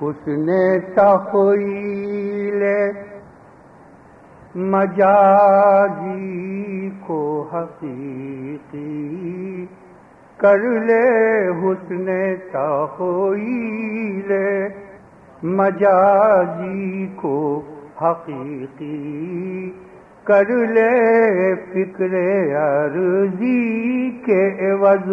حسن تخیل مجازی کو حقیقی کر لے حسن تخیل مجازی کو حقیقی کر لے فکر عرضی کے عوض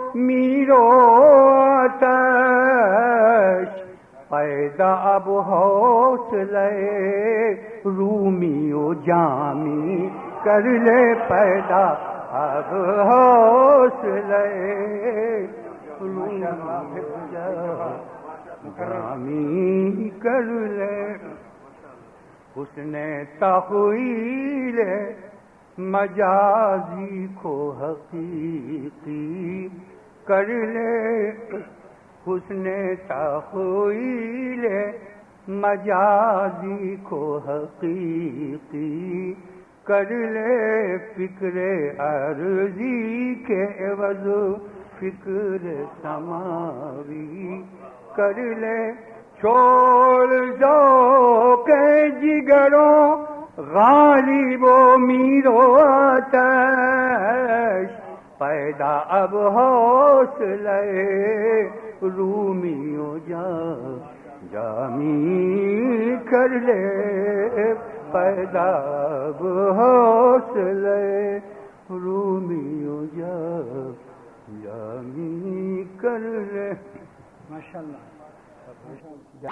میرو آتش پیدا اب حوصلے رومی و جامی کر لے پیدا اب حوصلے رومی جامی کر لے۔ اس نے تخیل مجازی کو حقیقی کر لے۔ حسن تخیل مجازی کو حقیقی کر لے۔ فکر عرضی کے عوض، فکر سماوی کر لے۔ چھوڑ جو کے جگروں، غالب و میرو آتش پیدا اب حوصلے رومی جا، جامی کر لے۔ پیدا اب حوصلے رومی جا، جامی کر لے۔ ماشاء اللہ